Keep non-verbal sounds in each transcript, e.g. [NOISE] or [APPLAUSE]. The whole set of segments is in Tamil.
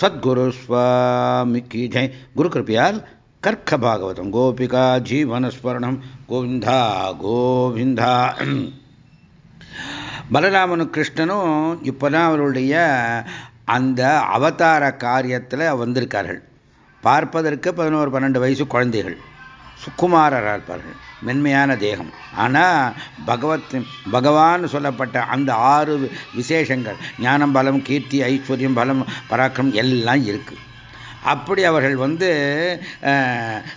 சத்குரு சுவாமி கி ஜெய். குரு கிருப்பையால் கர்க்க பாகவதம். கோபிகா ஜீவனஸ்மரணம் கோவிந்தா கோவிந்தா. பலராமனு கிருஷ்ணனும் இப்போதான் அவருடைய அந்த அவதார காரியத்தில் வந்திருக்கார்கள். பார்ப்பதற்கு பதினோரு பன்னெண்டு வயசு குழந்தைகள். சுக்குமாரராக இருப்பார்கள் மென்மையான தேகம். ஆனால் பகவத் பகவான் சொல்லப்பட்ட அந்த ஆறு விசேஷங்கள் ஞானம் பலம் கீர்த்தி ஐஸ்வர்யம் பலம் பராக்கிரம் எல்லாம் இருக்குது அப்படி அவர்கள் வந்து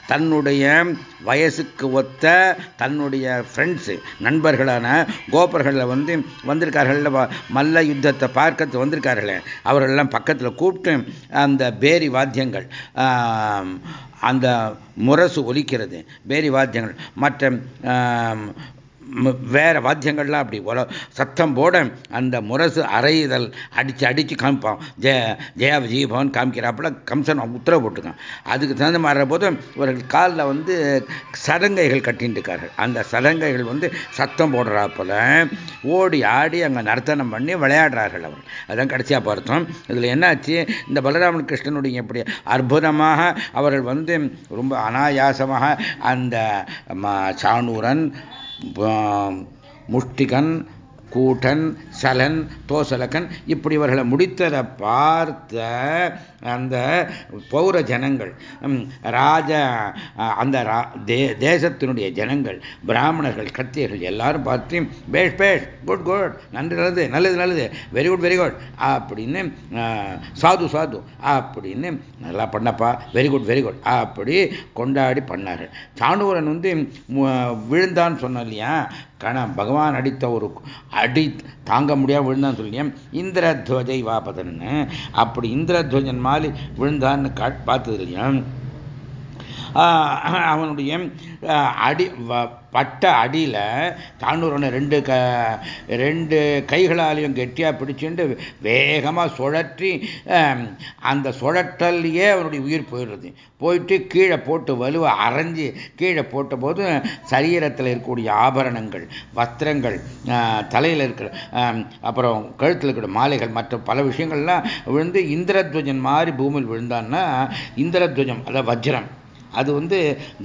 தன்னுடைய வயசுக்கு ஒத்த தன்னுடைய ஃப்ரெண்ட்ஸு நண்பர்களான கோபர்களில் வந்து வந்திருக்கார்கள். மல்ல யுத்தத்தை பார்க்கறது வந்திருக்கார்களே. அவர்களெல்லாம் பக்கத்தில் கூப்பிட்டு அந்த பேரி வாத்தியங்கள் அந்த முரசு ஒலிக்கிறது. பேரி வாத்தியங்கள். மற்ற வேற வாத்தியங்கள்லாம் அப்படி ஒரு சத்தம் போட அந்த முரசு அறையுதல் அடித்து அடித்து காமிப்பான். ஜெய ஜெயா விஜயபவன் காமிக்கிறாப்புல கம்சன் உத்தரவு போட்டுக்கான் அதுக்கு தகுந்த மாதிரி போது இவர்கள் காலில் வந்து சதங்கைகள் கட்டின்ட்டுருக்கார்கள் அந்த சதங்கைகள் வந்து சத்தம் போடுறாப்புல ஓடி ஆடி அங்கே நர்த்தனம் பண்ணி விளையாடுறார்கள் அவர் அதான் கடைசியாக பார்த்தோம். இதில் என்னாச்சு? இந்த பலராமன் கிருஷ்ணனுடைய எப்படி அற்புதமாக அவர்கள் வந்து ரொம்ப அனாயாசமாக அந்த சாணூரன் முஷ்டிகன் கூட்டன் சலன் தோசலகன் இப்படி இவர்களை முடித்ததை பார்த்த அந்த பௌர ஜனங்கள் ராஜ அந்த தேசத்தினுடைய ஜனங்கள் பிராமணர்கள் கத்தியர்கள் எல்லாரும் பார்த்து பேஷ் பேஷ் குட் குட் நன்றி நல்லது நல்லது நல்லது வெரி குட் வெரி குட் அப்படின்னு சாது சாது அப்படின்னு நல்லா பண்ணப்பா வெரி குட் வெரி குட் அப்படி கொண்டாடி பண்ணார்கள். சாணுவரன் வந்து விழுந்தான்னு சொன்னோம் இல்லையா? கண பகவான் அடித்த ஒரு அடி தாங்க முடியாது விழுந்தான்னு சொல்லியா. இந்திரத்வஜை வாபதன்னு. அப்படி இந்திரத்வஜன் மாதிரி விழுந்தான்னு பார்த்தது இல்லையா அவனுடைய அடி பட்ட அடியில் தாண்டூரனை ரெண்டு க ரெண்டு கைகளாலையும் கெட்டியாக பிடிச்சுட்டு வேகமாக சுழற்றி அந்த சுழற்றல்லையே அவனுடைய உயிர் போயிடுறது போயிட்டு கீழே போட்டு வலுவை அரைஞ்சி கீழே போட்ட போது சரீரத்தில் இருக்கக்கூடிய ஆபரணங்கள் வஸ்திரங்கள் தலையில் இருக்கிற அப்புறம் கழுத்தில் இருக்கிற மாலைகள் மற்ற பல விஷயங்கள்லாம் விழுந்து இந்திரத்வஜன் மாதிரி பூமியில் விழுந்தான்னா இந்திரத்வஜம் அதாவது வஜ்ரம் அது வந்து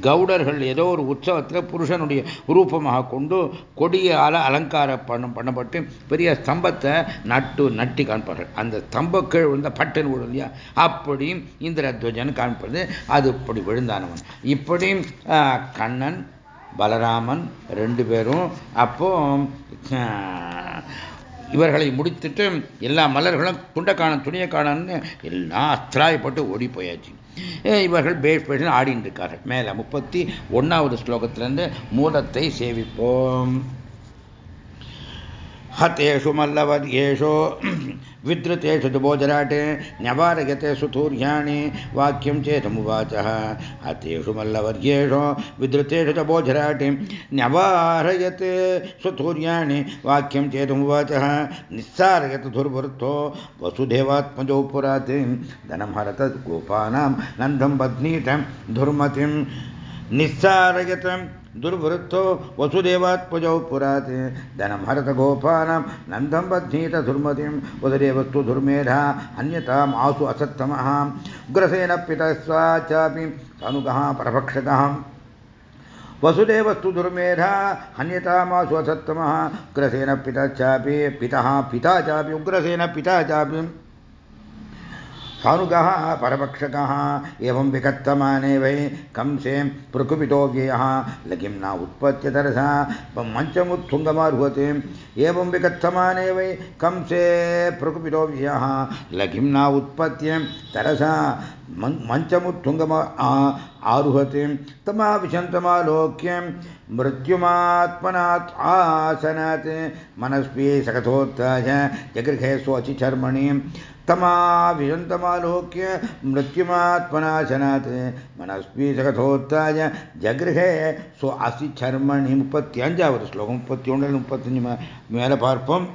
கவுடர்கள் ஏதோ ஒரு உற்சவத்தில் புருஷனுடைய ரூபமாக கொண்டு கொடியால் அலங்கார பண்ண பண்ணப்பட்டு பெரிய ஸ்தம்பத்தை நட்டு நட்டி காண்பார்கள். அந்த ஸ்தம்ப கீழ் விழுந்த பட்டன் விழும் இல்லையா? அப்படியும் இந்திரத்வஜன் காண்பது. அது இப்படி விழுந்தானவன். இப்படியும் கண்ணன் பலராமன் ரெண்டு பேரும் அப்போ இவர்களை முடித்துட்டு எல்லா மலர்களும் துண்டை காணும் துணியை காணன்னு எல்லாம் அத்திராயப்பட்டு ஓடி போயாச்சு இவர்கள் பேஷ் பேஷன் ஆடின்னு இருக்கார்கள் மேல முப்பத்தி ஒன்றாவது ஸ்லோகத்திலிருந்து மூலத்தை சேவிப்போம். ஹத்தேஷு மல்லவர் ஏஷோ विद्रुतेषु दुभोजराटे न्यवारयते सुतूर्याणि वाक्यं चेतमुवाचः हतेषु मल्लवर्येषु विद्रुतेषु दुभोजराटे न्यवारयते सुतूर्याणि वाक्यं चेतमुवाचः निस्सारयत धुर्वृत्तो वसुदेवात्मजो पुरात् धनं गोपानां नन्दं बध्नीतं धुर्मतिं निस्सारयत दुर्वृत्तो वसुदेवात्मजौ पुरात्। धनं हरत गोपानां नन्दं बध्नीत धुर्मतिं उदरेवस्तु धुर्मेधा, अन्यताम् आसु असत्तमः उग्रसेन पितस्वा चापि तनुगः परभक्षकः वसुदेवस्तु दुर्मेधा हन्यतामासु असत्तमः उग्रसेन पिता चापि, पितः, पिता चापि, उग्रसेन पिता चापि। सानुगः परपक्षकः एवं विकत्तमाने वै कंसे प्रकुपितो व्ययः। लघिं न उत्पत्य तरसा मञ्चमुत्थुङ्गमार्हते एवं विकत्तमाने वै कंसे प्रकुपितो व्ययः। लघिं न उत्पत्य तरसा मञ्चमुत्थुङ्गम आरुहते। तमाविशन्तमालोक्य मृत्युमात्मनात् आसनात्। मनस्वी सकथोत्थाय जगृहे स्वचिचर्मणि। तमाविशन्तमालोक्य मृत्युमात्मनाशनात् मनस्वी सकथोत्थाय ஜகிருகே ஸோ அசி சர்மணி முப்பத்தி அஞ்சாவது ஸ்லோகம் முப்பத்தி ஒன்று முப்பத்தஞ்சு மேலே பார்ப்போம்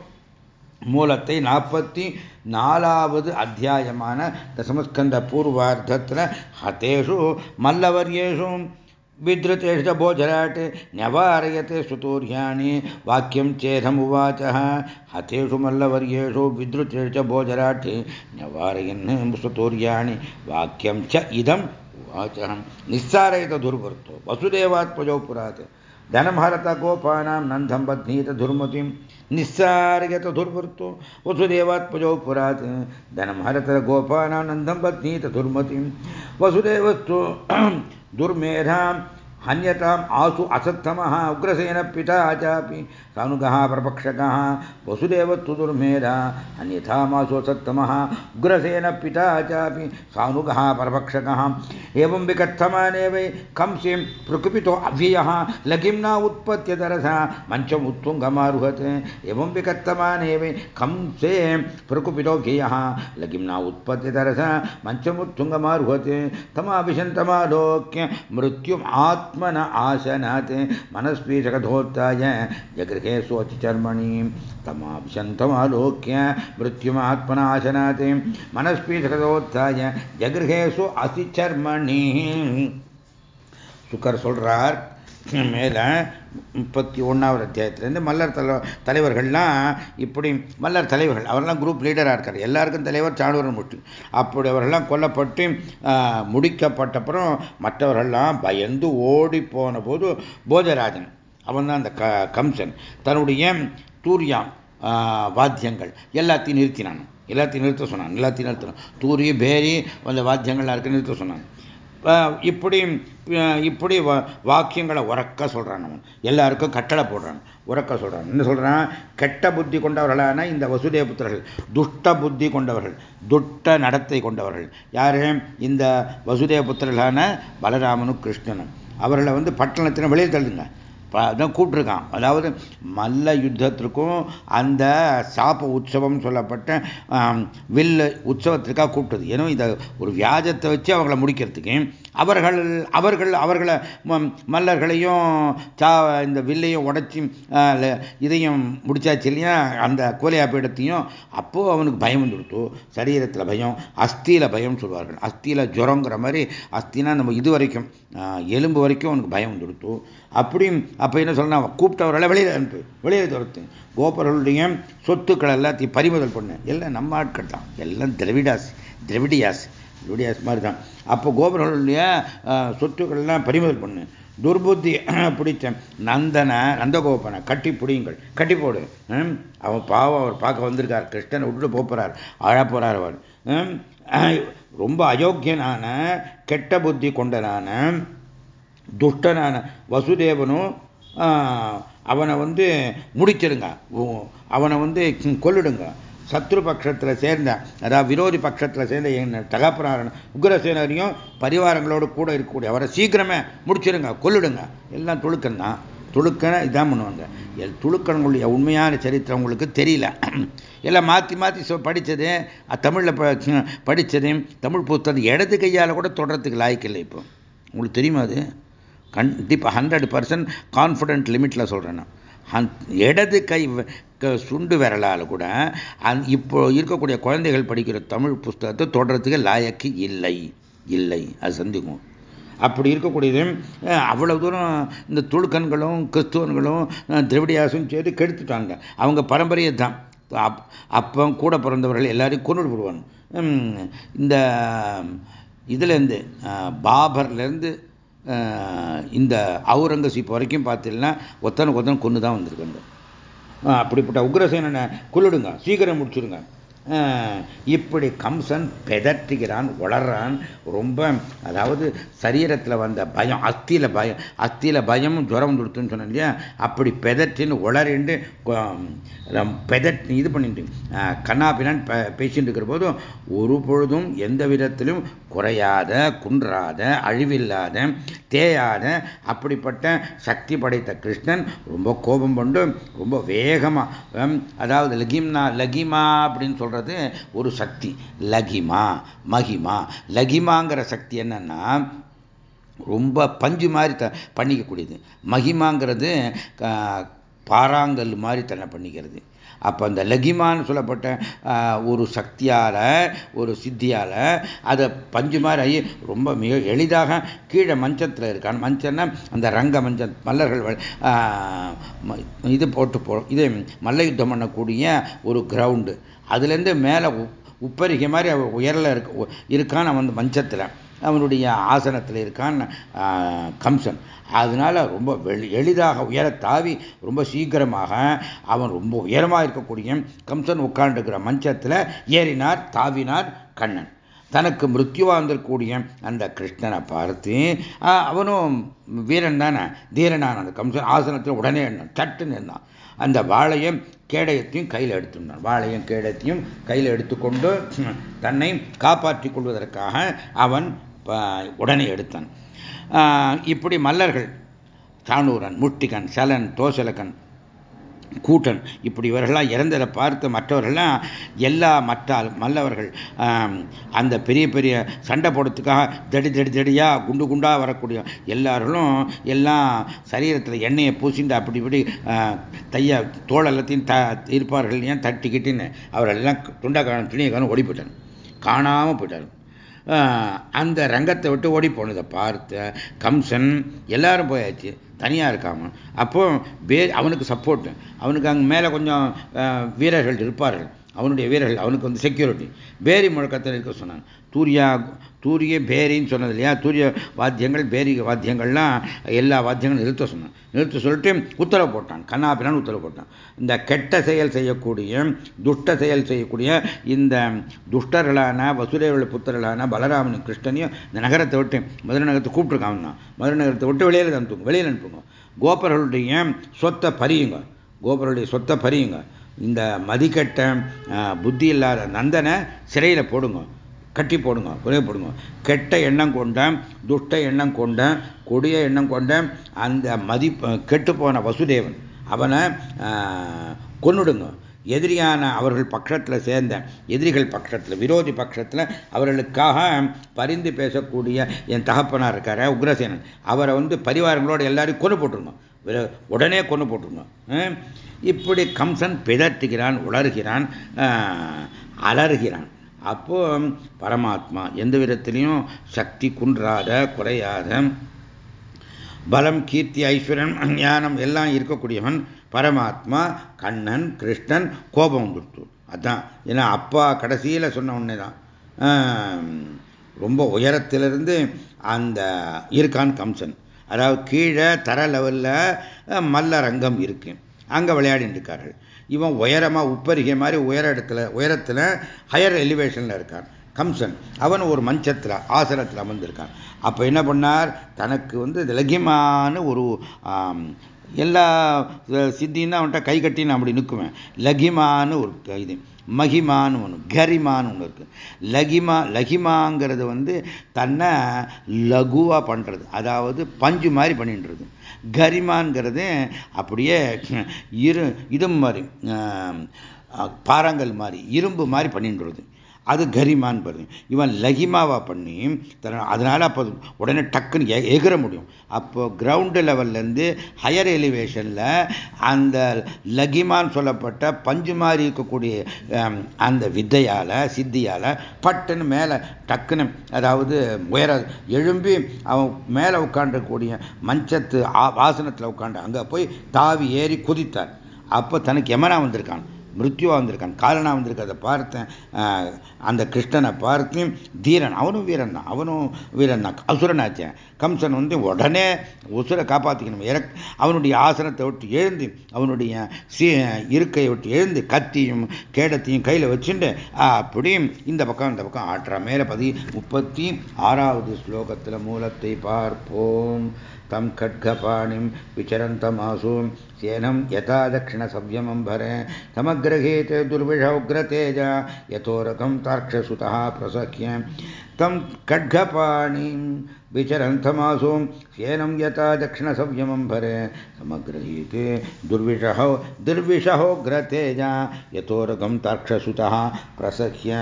மூலத்தை நாற்பத்தி நாலாவது அத்தியாயமான தசமஸ்கந்த பூர்வார்த்தத்தில் ஹதேஷு மல்லவர்யேஷு विधृतेष भोजराट न्यवारयते सुतूर्याणि। वाक्यं चेदमुवाचः हतेषु मल्लवर्येषु विद्रुतेष्ट भोजराट् न्यवारयन् सुतूर्याणि। वाक्यं च इदम् उवाचः। निस्सारयत दुर्वृत्तो। वसुदेवात्मजौ पुरात्। धनमहरत गोपानां नन्दं बध्नीत दुर्मतिं निस्सारयत दुर्वृत्तो वसुदेवात्मजौ पुरात् धनमहरत गोपानां नन्दं बध्नीत वसुदेवस्तु [CLEARS THROAT] दुर्मेधां हन्यताम् आसु असत्तमः उग्रसेनपिता चापि, सानुगः, प्रपक्षकः वसुदेवस्तु दुर्मेधा, अन्यथामासु असत्तमः उग्रसेनपिता चापि, सानुगः, प्रपक्षकः। एवं विकथमाने वै कंसे प्रकुपितो अव्ययः लघिम्ना उत्पत्त्यतरसा मञ्चम् उत्तुङ्गमारुहते। एवं विकथमाने वै कंसे प्रकुपितो व्ययः लघिम्ना उत्पत्त्यतरसा मञ्चमुत्तुङ्गमारुहते तमाभिशन्तमालोक्य मृत्युम् आत्मन आशनात् मनस्वी जगधोत्थाय जगृहे स्वचिचर्मणि तमाभिशन्तमालोक्य मृत्युमात्मनाशनात् मनस्वी जगदोत्थाय जगृहे सु அசிச்சர்மணி சுக்கர் சொல்றார் மேல முப்பத்தி ஒன்றாவது அத்தியாயத்திலேருந்து மல்லர் தலை தலைவர்கள்லாம் இப்படி மல்லர் தலைவர்கள் அவரெல்லாம் குரூப் லீடராக இருக்கார். எல்லாருக்கும் தலைவர் சாணுவரன் முட்டு அப்படி அவர்கள்லாம் கொல்லப்பட்டு முடிக்கப்பட்டப்புறம் மற்றவர்கள்லாம் பயந்து ஓடி போன போது போஜராஜன் அவன் தான் அந்த க கம்சன் தன்னுடைய தூரியாம் வாத்தியங்கள் எல்லாத்தையும் நிறுத்தினான். எல்லாத்தையும் நிறுத்த சொன்னான். எல்லாத்தையும் நிறுத்தினான். தூரி பேரி அந்த வாத்தியங்கள்லாம் இருக்க நிறுத்த சொன்னான். இப்படி இப்படி வாக்கியங்களை உறக்க சொல்கிறான் அவன். எல்லாருக்கும் கட்டளை போடுறான். உறக்க சொல்கிறான் என்ன சொல்கிறான் கெட்ட புத்தி கொண்டவர்களான இந்த வசுதேவ புத்திரர்கள் துஷ்ட புத்தி கொண்டவர்கள் துட்ட நடத்தை கொண்டவர்கள். யாரு? இந்த வசுதேவ புத்திரர்களான பலராமனும் கிருஷ்ணனும். அவர்களை வந்து பட்டணத்தின வெளியே தள்ளுங்க. தான் கூப்பிட்ருக்கான் அதாவது மல்ல யுத்தத்திற்கும் அந்த சாப்ப உற்சவம் சொல்லப்பட்ட வில்ல உற்சவத்திற்காக கூப்பிட்டது. ஏன்னா இதை ஒரு வியாஜத்தை வச்சு அவங்கள முடிக்கிறதுக்கு அவர்கள் அவர்கள் அவர்களை மல்லர்களையும் சா இந்த வில்லையும் உடச்சி இதையும் முடிச்சாச்சு இல்லையா? அந்த கோலியா பீடத்தையும் அப்போது அவனுக்கு பயம் வந்துடுத்து. சரீரத்தில் பயம் அஸ்தியில் பயம் சொல்வார்கள். அஸ்தியில் ஜுரங்கிற மாதிரி அஸ்தினா நம்ம இது வரைக்கும் எலும்பு வரைக்கும் அவனுக்கு பயம் வந்துடுத்து. அப்படி அப்போ என்ன சொல்லணும் கூப்பிட்டவர்களை வெளியில் அனுப்பு வெளியில் துரத்து கோபர்களுடைய சொத்துக்கள் எல்லாத்தையும் பறிமுதல் பண்ணு. எல்லாம் நம்ம ஆட்கள் தான். எல்லாம் திரவிடாஸ் திரவிடியாஸ் திரவிடியாஸ் மாதிரி தான் அப்போ கோபர்களுடைய சொத்துக்கள்லாம் பறிமுதல் பண்ணு. துர்புத்தி [CLEARS THROAT] பிடிச்ச நந்தனை நந்தகோபனை கட்டி பிடியுங்கள் கட்டி போடு. அவன் பாவம் அவர் பார்க்க வந்திருக்கார். கிருஷ்ணனை விட்டுட்டு போகிறார் அழ போகிறார் அவர் [CLEARS THROAT] ரொம்ப அயோக்கியனான கெட்ட புத்தி கொண்டனான துஷ்டனான வசுதேவனும் அவனை வந்து முடிச்சிடுங்க. அவனை வந்து கொல்லிடுங்க. சத்ரு பட்சத்தில் சேர்ந்த அதாவது விரோதி பட்சத்தில் சேர்ந்த என் தகப்பனாரன் உக்ரசேனரையும் பரிவாரங்களோடு கூட இருக்கக்கூடிய அவரை சீக்கிரமே முடிச்சிடுங்க கொல்லிடுங்க. எல்லாம் துளுக்கன் தான். துளுக்கனை இதான் பண்ணுவாங்க. எல் துளுக்கனுடைய உண்மையான சரித்திரம் உங்களுக்கு தெரியல. [CLEARS THROAT] எல்லாம் மாற்றி மாற்றி படித்தது தமிழில் படித்ததையும் தமிழ் புத்தகம் இடது கையால் கூட தொடரத்துக்கு லாய்க்கில்லை இப்போ. உங்களுக்கு தெரியுமா அது? கண்டிப்பாக ஹண்ட்ரட் பர்சன்ட் கான்ஃபிடென்ட் லிமிட்டில் சொல்கிறேன் நான். இடது கை சுண்டு விரலால் கூட அந் இப்போ இருக்கக்கூடிய குழந்தைகள் படிக்கிற தமிழ் புஸ்தகத்தை தொடர்றதுக்கு லாயக்கு இல்லை. இல்லை. அது சந்திக்கும். அப்படி இருக்கக்கூடியது அவ்வளவு தூரம் இந்த துளுக்கன்களும் கிறிஸ்துவன்களும் திரவிடியாசும் சேர்த்து கெடுத்துட்டாங்க. அவங்க பரம்பரையை தான். அப்போ கூட பிறந்தவர்கள் எல்லாரையும் கொண்டு விடுவாங்க இந்த இதுலேருந்து பாபர்லேருந்து இந்த அவுரங்கசீப் வரைக்கும் பார்த்தீங்கன்னா ஒத்தனை ஒத்தனை கொண்டு தான் வந்திருக்காங்க அப்படிப்பட்ட உக்ரசேனனை கொள்ளிடுங்க சீக்கிரம் முடிச்சிருங்க. இப்படி கம்சன் பெதற்றுகிறான் வளர்றான் ரொம்ப அதாவது சரீரத்தில் வந்த பயம் அஸ்தியில் பயம் அஸ்தியில் பயமும் ஜுரம் கொடுத்துன்னு சொன்னேன் இல்லையா? அப்படி பெதற்றின்னு உளறிண்டு பெதட் இது பண்ணிட்டு கண்ணாபினான் பேசிட்டு இருக்கிற போதும் ஒரு பொழுதும் எந்த விதத்திலும் குறையாத குன்றாத அழிவில்லாத தேயாத அப்படிப்பட்ட சக்தி படைத்த கிருஷ்ணன் ரொம்ப கோபம் கொண்டு ரொம்ப வேகமாக அதாவது லகிம்னா லகிமா அப்படின்னு சொல்கிறது ஒரு சக்தி. லகிமா மகிமா. லகிமாங்கிற சக்தி என்னன்னா ரொம்ப பஞ்சு மாதிரி த பண்ணிக்கக்கூடியது. மகிமாங்கிறது பாறாங்கல் மாதிரி தன்னை பண்ணிக்கிறது. அப்போ அந்த லகிமான்னு சொல்லப்பட்ட ஒரு சக்தியால் ஒரு சித்தியால் அதை பஞ்சு மாதிரி ஆகி ரொம்ப மிக எளிதாக கீழே மஞ்சத்தில் இருக்கான். மஞ்சன்னா அந்த ரங்க மஞ்ச மல்லர்கள் இது போட்டு போ இது மல்ல யுத்தம் பண்ணக்கூடிய ஒரு கிரவுண்டு அதுலேருந்து மேலே உப்பரிகை மாதிரி உயரில் இருக்க இருக்கான் அவன் மஞ்சத்தில். அவனுடைய ஆசனத்தில் இருக்கான் கம்சன். அதனால ரொம்ப எளிதாக உயர தாவி ரொம்ப சீக்கிரமாக அவன் ரொம்ப உயரமாக இருக்கக்கூடிய கம்சன் உட்கார்ந்துருக்கிற மஞ்சத்தில் ஏறினார் தாவினார் கண்ணன். தனக்கு மிருத்யுவா வந்திருக்கூடிய அந்த கிருஷ்ணனை பார்த்து அவனும் வீரன் தானே தீரனான அந்த கம்சன் ஆசனத்தில் உடனே சட்டுன்னு இருந்தான் அந்த வாழையும் கேடயத்தையும் கையில் எடுத்துட்டான் வாழையும் கேடயத்தையும் கையில் எடுத்துக்கொண்டு தன்னை காப்பாற்றிக் கொள்வதற்காக அவன் உடனே எடுத்தான். இப்படி மல்லர்கள் சாணூரன் முட்டிகன் சலன் தோசலகன் கூட்டன். இப்படி இவர்கள்லாம் இறந்ததை பார்த்து மற்றவர்கள்லாம் எல்லா மற்ற மல்லவர்கள் அந்த பெரிய பெரிய சண்டை போடுறதுக்காக தடி தடி தடியாக குண்டு குண்டாக வரக்கூடிய எல்லார்களும் எல்லாம் சரீரத்தில் எண்ணெயை பூசிண்டு அப்படி இப்படி தைய தோல் எல்லாத்தையும் த இருப்பார்கள் ஏன் தட்டிக்கிட்டுன்னு அவரெல்லாம் எல்லாம் துண்டாக்கான துணியை காணும் ஓடி போயிட்டாங்க. காணாமல் போயிட்டார் அந்த ரங்கத்தை விட்டு ஓடி போனதை பார்த்த கம்சன் எல்லாரும் போயாச்சு. தனியாக இருக்காமல் அப்போ வே அவனுக்கு சப்போர்ட்டு அவனுக்கு அங்கே மேலே கொஞ்சம் வீரர்கள் இருப்பார்கள். அவனுடைய வீரர்கள் அவனுக்கு வந்து செக்யூரிட்டி பேரி முழக்கத்தில் இருக்க சொன்னாங்க. தூரியா தூரிய பேரின்னு சொன்னது இல்லையா? தூரிய வாத்தியங்கள் பேரி வாத்தியங்கள்லாம் எல்லா வாத்தியங்களும் நிறுத்த சொன்னான் நிறுத்த சொல்லிட்டு உத்தரவு போட்டான் கண்ணாபினான் உத்தரவு போட்டான் இந்த கெட்ட செயல் செய்யக்கூடிய துஷ்ட செயல் செய்யக்கூடிய இந்த துஷ்டர்களான வசுதேவ புத்தர்களான பலராமன் கிருஷ்ணனையும் இந்த நகரத்தை விட்டு மதுரை நகரத்தை கூப்பிட்டுருக்காங்க தான். மதுரை நகரத்தை விட்டு வெளியில் அனுப்புங்க. வெளியில் அனுப்புங்க. கோபர்களுடைய சொத்தை பரியுங்க கோபர்களுடைய சொத்தை பரியுங்க இந்த மதிக்கட்ட புத்தி இல்லாத நந்தனை சிறையில் போடுங்க. கட்டி போடுங்க குறைய போடுங்க. கெட்ட எண்ணம் கொண்ட துஷ்ட எண்ணம் கொண்ட கொடிய எண்ணம் கொண்ட அந்த மதி கெட்டு போன வசுதேவன் அவனை கொன்னுடுங்க. எதிரியான அவர்கள் பட்சத்தில் சேர்ந்த எதிரிகள் பட்சத்தில் விரோதி பட்சத்தில் அவர்களுக்காக பரிந்து பேசக்கூடிய என் தகப்பனார் இருக்கார் உக்ரசேனன். அவரை வந்து பரிவாரங்களோடு எல்லாரையும் கொலை போட்டுருங்க. உடனே கொண்டு போட்டுருங்க இப்படி கம்சன் பிதற்றுகிறான் உளர்கிறான் அலறுகிறான். அப்போ பரமாத்மா எந்த விதத்திலையும் சக்தி குன்றாத குறையாத பலம் கீர்த்தி ஐஸ்வர்யம் ஞானம் எல்லாம் இருக்கக்கூடியவன் பரமாத்மா கண்ணன் கிருஷ்ணன் கோபம் கொடுத்து. அதான். ஏன்னா அப்பா கடைசியில் சொன்ன உடனே தான். ரொம்ப உயரத்திலிருந்து அந்த இருக்கான் கம்சன். அதாவது கீழே தர லெவலில் மல்ல ரங்கம் அங்கே விளையாடிட்டு இருக்கார்கள். இவன் உயரமாக உப்பருகிய மாதிரி உயர இடத்துல உயரத்தில் ஹையர் எலிவேஷனில் இருக்கான். கம்சன். அவன் ஒரு மஞ்சத்தில் ஆசனத்தில் அமர்ந்திருக்கான். அப்போ என்ன பண்ணார்? தனக்கு வந்து லகிமான ஒரு எல்லா சித்தின்னு அவன்கிட்ட கை கட்டி நான் அப்படி நிற்குவேன். லகிமான்னு ஒரு இது. மகிமான்னு ஒன்று கரிமான்னு ஒன்று இருக்குது லகிமா லகிமாங்கிறது வந்து தன்னை லகுவாக பண்ணுறது அதாவது பஞ்சு மாதிரி பண்ணின்றது கரிமான்கிறது அப்படியே இரு இது மாதிரி பாறாங்கல் மாதிரி இரும்பு மாதிரி பண்ணின்றது அது கரிமான்னு பாருங்க. இவன் லகிமாவா பண்ணி அதனால அப்போ உடனே டக்குன்னு எகிற முடியும். அப்போ கிரவுண்டு லெவல்லேருந்து ஹையர் எலிவேஷனில் அந்த லகிமான்னு சொல்லப்பட்ட பஞ்சு மாதிரி இருக்கக்கூடிய அந்த வித்தையால் சித்தியால் பட்டுன்னு மேலே டக்குன்னு அதாவது உயர எழும்பி அவன் மேலே உட்காண்டக்கூடிய மஞ்சத்து வாசனத்தில் உட்காண்டு அங்கே போய் தாவி ஏறி குதித்தார் அப்போ தனக்கு எமனா வந்திருக்கான். மிருத்யுவா வந்திருக்கான் காலனா வந்திருக்கிறத பார்த்தேன். அந்த கிருஷ்ணனை பார்த்து தீரன் அவனும் வீரன் தான். அவனும் வீரன் தான். அசுரனாச்சேன் கம்சன் வந்து உடனே உசுரை காப்பாற்றிக்கணும் இறக் அவனுடைய ஆசனத்தை விட்டு எழுந்து அவனுடைய சீ இருக்கையை விட்டு எழுந்து கத்தியும் கேடத்தையும் கையில் வச்சுட்டு அப்படியும் இந்த பக்கம் இந்த பக்கம் ஆட்டுற மேலே பதி முப்பத்தி ஆறாவது ஸ்லோகத்தில் மூலத்தை பார்ப்போம். तं खड्गपाणिं विचरन्तमासु सेनं यथा दक्षिणसव्यमम्भरे तमग्रहीते दुर्विषौग्रतेज यतोरकं तार्क्षसुतः प्रसख्य तं खड्गपाणिं विचरन्तमासु सेनं यथा दक्षिणसव्यमम्भरे समग्रहीते दुर्विषहो दुर्विषहोग्रतेज यतोरकं तार्क्षसुतः प्रसख्य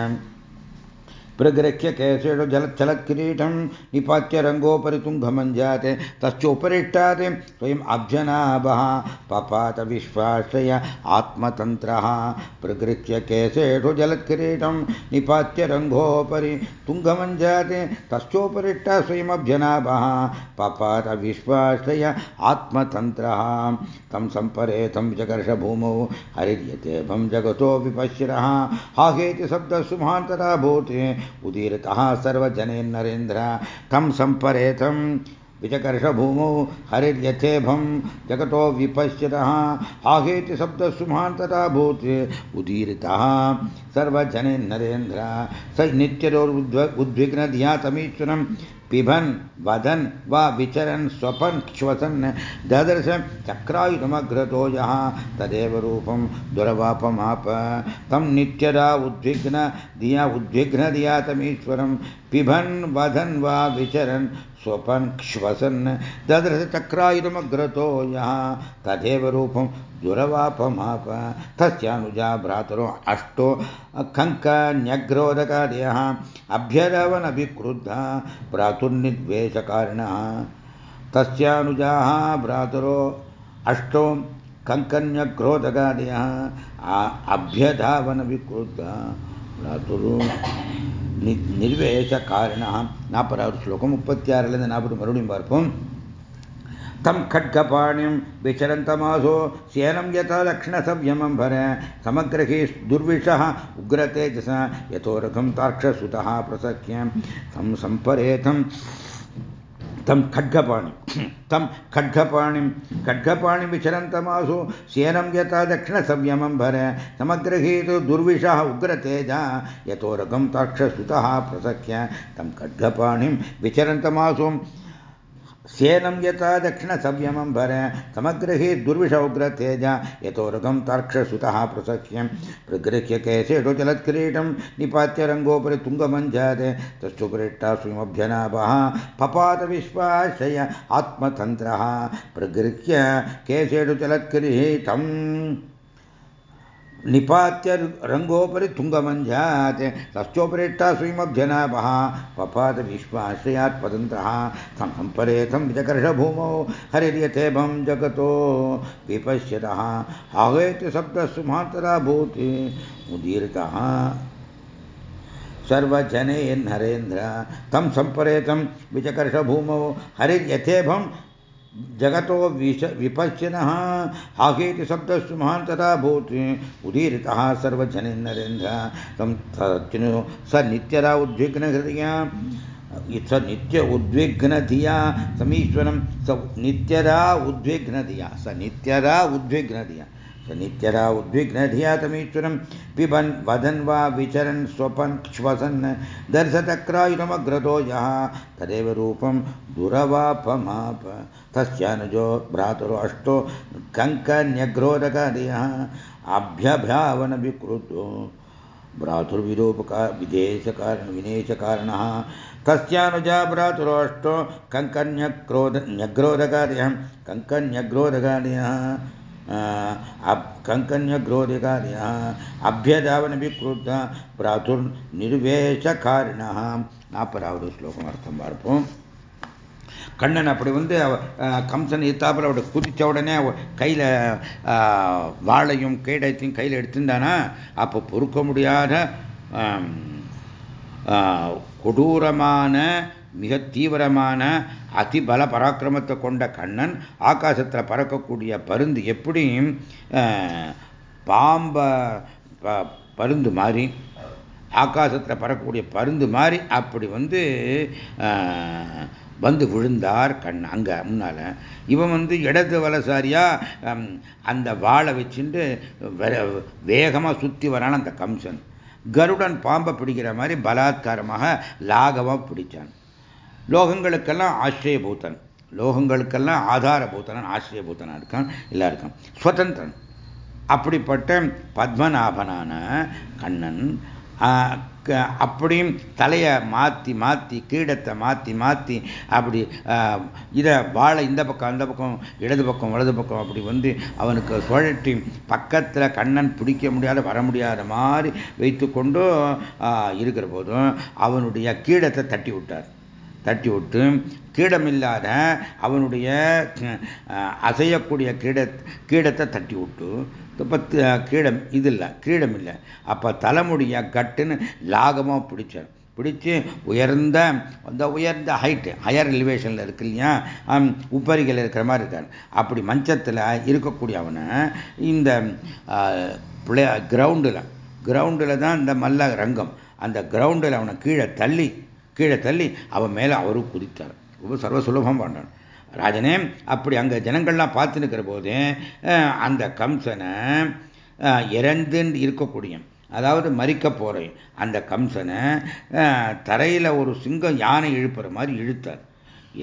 प्रगृह्य केशेषु जलच्चलत्किरीटं निपात्य रङ्गोपरि तुङ्गमञ्जाते तस्योपरिष्टात् स्वयम् अभ्यनाभः पपात विश्वाश्रय आत्मतन्त्रः प्रगृह्य केशेषु जलत्किरीटं निपात्य रङ्गोपरि तुङ्गमञ्जाते तस्योपरिष्टा स्वयमभ्यनाभः पपात विश्वाश्रय आत्मतन्त्रः तं सम्परेतं जकर्षभूमौ हरिर्यतेभं जगतो विपश्यरः। हाहेति शब्दसुमान्तरा भूते। उदीरितः सर्वजनेन्नरेन्द्र तं सम्परेतं विचकर्षभूमौ हरिर्यथेभं जगतो विपश्यतः। आहेति शब्दसुमान्तता भूते। उदीरितः सर्वजनेन्नरेन्द्र स नित्यरोरुद्व उद्विग्नधिया तमीश्वरं पिबन वदन व विचरन, स्वपन, क्षवसन, ददर्श, चक्रायुधमग्रतो यहाँ तदेव रूपम दुर्वापमाप। तम नित्यदा उद्विघ्न दिया उद्विघ्न दिया तमीश्वरम पिबन् वदन् वा विचरन्, स्वपन् श्वसन् ददर्शचक्रायुधमग्रतो यः तदेव रूपं दुरवापमाप। तस्यानुजा भ्रातरो अष्टो कङ्कन्यग्रोधकादयः अभ्यरवनभिक्रुद्धा भ्रातुर्निद्वेषकारिणः। तस्यानुजाः भ्रातरो अष्टो कङ्कन्यग्रोधकादयः अभ्यधावनविक्रुद्धा நிர்வேஷ காரணம் நாற்பதாவது ஸ்லோகம் முப்பத்தி ஆறுலேருந்து நாற்பது மறுபடியும் பார்ப்போம். தம் கட்கபாணிம் விசரந்தமாசோ சேனம் யதா லக்ஷ்ணசவ்யமம்பர சமகிரகி துர்விஷா உக்ரதேஜச யதோரகம் தார்க்ஷசுதா பிரசக்கியம் தம் சம்பரேதம் तं खड्गपाणि तं खड्गपाणिं खड्गपाणिं विचरन्तमासु सेनं यथा दक्षिणसंयमम्भर समग्रहीतु दुर्विषः उग्रतेजा यतो रघं ताक्षसुतः प्रसख्य तं खड्गपाणिं विचरन्तमासु सेनम यथा दक्षिणसंयमम्बर समगृहे दुर्विषौग्रतेज यतोरुगं तार्क्षसुतः प्रसख्यम प्रगृह्य केशेषुजलत्क्रीटं निपात्य तुंगमंजाते तुङ्गमञ्जाते तस्योपरिष्टा पपात विश्वाशय आत्मतंत्र प्रगृह्य केशेषु जलत्क्रीटम्। निपात्य रङ्गोपरि तुङ्गमञ्जात् तस्योपरिष्टा स्वयमभ्यनाभः पपात विश्वाश्रयात् पदन्तः तं सम्परेतं विचकर्षभूमौ हरिर्यथेभं जगतो विपश्यतः। आवेत्य शब्दसुमातरा भूति, उदीर्तः। सर्वजनेर्नरेन्द्र तं सम्परेतं विचकर्षभूमौ हरिर्यथेभं जगतो विश विपश्यनः आहेति शब्दस्तु महान् तथा सर्वजन उदीरितः नरेन्द्र। तं सत्यनु स नित्यदा उद्विग्नहृदया स नित्य उद्विग्नधिया समीश्वरं स नित्यदा उद्विग्नधिया स नित्यदा उद्विग्नधिया स नित्यदा उद्विग्नधिया तमीश्वरं पिबन्, वदन् वा विचरन्, स्वपन् श्वसन् दर्शचक्रायुधमग्रतो यः, तदेव रूपं दुरवापमाप। तस्यानुजो भ्रातरो अष्टो कङ्कन्यग्रोधकादयः अभ्यभावनविकृतो भ्रातुर्विरूपका विदेशकारण विनेशकारणः, तस्यानुजा भ्रातरो अष्टो कङ्कन्यक्रोध கங்கன்யக்ரோதிகாரியாக அபியதாவனபி கிருத்தா பிராதுர் நிர்வேஷகாரிணா நாற்பதாவது ஸ்லோகம் அர்த்தம் பார்ப்போம் கண்ணன் அப்படி வந்து கம்சன் ஈத்தாப்பில் அப்படி குதித்த உடனே கையில் வாழையும் கேடயத்தையும் கையில் எடுத்திருந்தானா அப்போ பொறுக்க முடியாத கொடூரமான மிக தீவிரமான அதிபல பராக்கிரமத்தை கொண்ட கண்ணன் ஆகாசத்தில் பறக்கக்கூடிய பருந்து எப்படியும் பாம்ப பருந்து மாதிரி ஆகாசத்தில் பறக்கக்கூடிய பருந்து மாதிரி அப்படி வந்து வந்து விழுந்தார் கண் அங்கே முன்னால். இவன் வந்து இடது வலசாரியாக அந்த வாழை வச்சுட்டு வேகமாக சுற்றி வரான் அந்த கம்சன். கருடன் பாம்பை பிடிக்கிற மாதிரி பலாத்காரமாக லாகமாக பிடிச்சான். லோகங்களுக்கெல்லாம் ஆசிரியபூத்தன். லோகங்களுக்கெல்லாம் ஆதாரபூத்தனன் ஆசிரியபூத்தனாக இருக்கான் எல்லாம் இருக்கான். சுதந்திரன். அப்படிப்பட்ட பத்மநாபனான கண்ணன் அப்படியும் தலையை மாற்றி மாற்றி கீடத்தை மாற்றி மாற்றி அப்படி இதை வாழை இந்த பக்கம் அந்த பக்கம் இடது பக்கம் வலது பக்கம் அப்படி வந்து அவனுக்கு சுழட்டி பக்கத்தில் கண்ணன் பிடிக்க முடியாத வர முடியாத மாதிரி வைத்து கொண்டும் இருக்கிற போதும் அவனுடைய கீழத்தை தட்டி விட்டார். தட்டி விட்டு கீடமில்லாத அவனுடைய அசையக்கூடிய கீட கீடத்தை தட்டி விட்டு இப்போ கீடம் இது இல்லை கீடம் இல்லை அப்போ தலைமுடிய கட்டுன்னு லாகமாக பிடிச்சார். பிடிச்சு உயர்ந்த அந்த உயர்ந்த ஹைட்டு ஹையர் எலிவேஷனில் இருக்கு இல்லையா? உப்பரிகள் இருக்கிற மாதிரி இருக்கார். அப்படி மஞ்சத்தில் இருக்கக்கூடிய அவனை இந்த பிளே கிரவுண்டில் கிரவுண்டில் தான் இந்த மல்ல ரங்கம். அந்த கிரவுண்டில் அவனை கீழே தள்ளி கீழே தள்ளி அவன் மேலே அவரும் குதித்தார். ரொம்ப சர்வ சுலபம் பண்ணான். ராஜனே அப்படி அங்கே ஜனங்கள்லாம் பார்த்து நிற்கிற போது அந்த கம்சனை இறந்து இருக்கக்கூடிய அதாவது மறிக்க போகிறேன் அந்த கம்சனை தரையில் ஒரு சிங்கம் யானை இழுப்புற மாதிரி இழுத்தார்.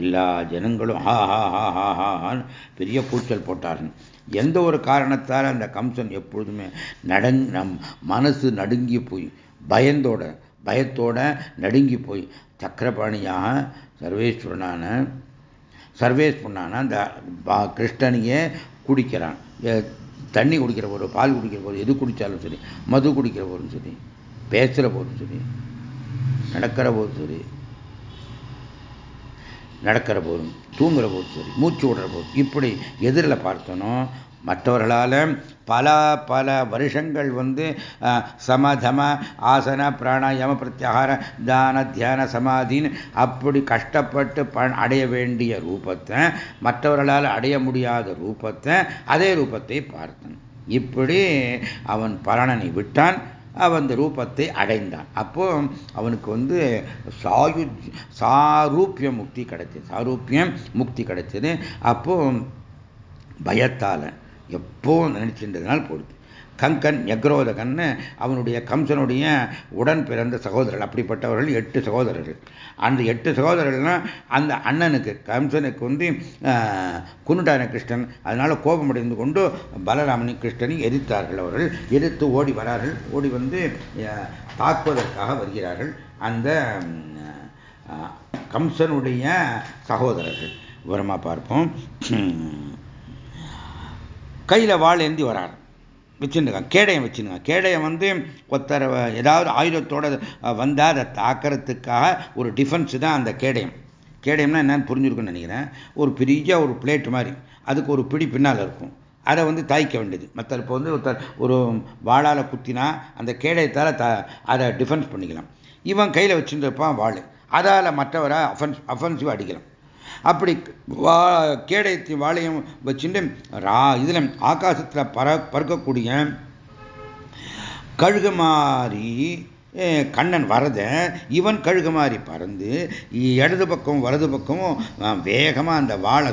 எல்லா ஜனங்களும் ஹா ஹா ஹா ஹா ஹான்னு பெரிய கூச்சல் போட்டார்கள். எந்த ஒரு காரணத்தால் அந்த கம்சன் எப்பொழுதுமே நடங் நம் மனசு நடுங்கி போய் பயந்தோட பயத்தோட நடுங்கி போய் சக்கரபாணியாக சர்வேஸ்வரனான சர்வேஸ்வரனான அந்த கிருஷ்ணனையே குடிக்கிறான். தண்ணி குடிக்கிற போது பால் குடிக்கிற போது எது குடித்தாலும் சரி மது குடிக்கிற போதும் சரி பேசுகிற போதும் சரி நடக்கிற போதும் சரி நடக்கிற போதும் தூங்குற போதும் சரி மூச்சு விடுற போதும் இப்படி எதிரில் பார்த்தனோ மற்றவர்களால் பல பல வருஷங்கள் வந்து சமதம ஆசன பிராணாயாம பிரத்யாகார தான தியான சமாதின்னு அப்படி கஷ்டப்பட்டு அடைய வேண்டிய ரூபத்தை மற்றவர்களால் அடைய முடியாத ரூபத்தை அதே ரூபத்தை பார்த்தான். இப்படி அவன் பலனனை விட்டான் அவன் அந்த ரூபத்தை அடைந்தான். அப்போ அவனுக்கு வந்து சாயு சாரூபிய முக்தி கிடைச்சது சாரூபியம் முக்தி கிடைச்சது அப்போ பயத்தால் எப்போ நினைச்சின்றதுனால் போடுது. கங்கன் யக்ரோதகன் அவனுடைய கம்சனுடைய உடன் பிறந்த சகோதரர்கள் அப்படிப்பட்டவர்கள் எட்டு சகோதரர்கள். அந்த எட்டு சகோதரர்கள்லாம் அந்த அண்ணனுக்கு கம்சனுக்கு வந்து குனுடான கிருஷ்ணன். அதனால கோபமடைந்து கொண்டு பலராமனி கிருஷ்ணனை எரித்தார்கள் அவர்கள். எதிர்த்து ஓடி வரார்கள். ஓடி வந்து தாக்குவதற்காக வருகிறார்கள். அந்த கம்சனுடைய சகோதரர்கள். விவரமாக பார்ப்போம். கையில் வாழ் ஏந்தி வரார். வச்சுருக்காங்க கேடயம் வச்சுருக்காங்க கேடயம் வந்து ஒருத்தர் ஏதாவது ஆயுதத்தோட வந்தால் அதை தாக்கிறதுக்காக ஒரு டிஃபென்ஸ் தான் அந்த கேடயம். கேடயம்னா என்னன்னு புரிஞ்சுருக்குன்னு நினைக்கிறேன். ஒரு பெரிய ஒரு பிளேட் மாதிரி. அதுக்கு ஒரு பிடி பின்னால் இருக்கும். அதை வந்து தாய்க்க வேண்டியது. மற்ற இப்போ வந்து ஒருத்தர் ஒரு வாழால் குத்தினா அந்த கேடயத்தால் த அதை டிஃபென்ஸ் பண்ணிக்கலாம். இவன் கையில் வச்சுருந்தப்பான் வாள். அதால் மற்றவரை அஃபென்ஸ் அஃபென்சிவாக அடிக்கலாம். அப்படி வா கேடயத்தை வாழையும் வச்சுட்டு ரா இதில் ஆகாசத்தில் பற பறக்கக்கூடிய கழுகு மாறி கண்ணன் வரத இவன் கழுகு மாதிரி பறந்து இடது பக்கம் வலது பக்கமும் வேகமாக அந்த வாழை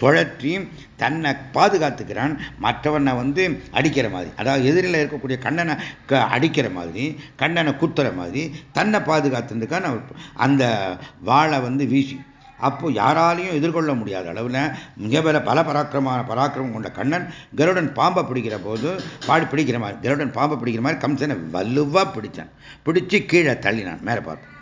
சுழற்றி தன்னை பாதுகாத்துக்கிறான். மற்றவனை வந்து அடிக்கிற மாதிரி. அதாவது எதிரில் இருக்கக்கூடிய கண்ணனை அடிக்கிற மாதிரி கண்ணனை குத்துற மாதிரி தன்னை பாதுகாத்துருக்கான் அந்த வாழை வந்து வீசி அப்போ யாராலையும் எதிர்கொள்ள முடியாத அளவில் மிக பல பல பராக்கிரமான பராக்கிரமம் கொண்ட கண்ணன் கருடன் பாம்பை பிடிக்கிற போது பாடி பிடிக்கிற மாதிரி கருடன் பாம்பை பிடிக்கிற மாதிரி கம்சனை வலுவாக பிடித்தான் பிடிச்சு கீழே தள்ளினான் மேலே பார்த்து.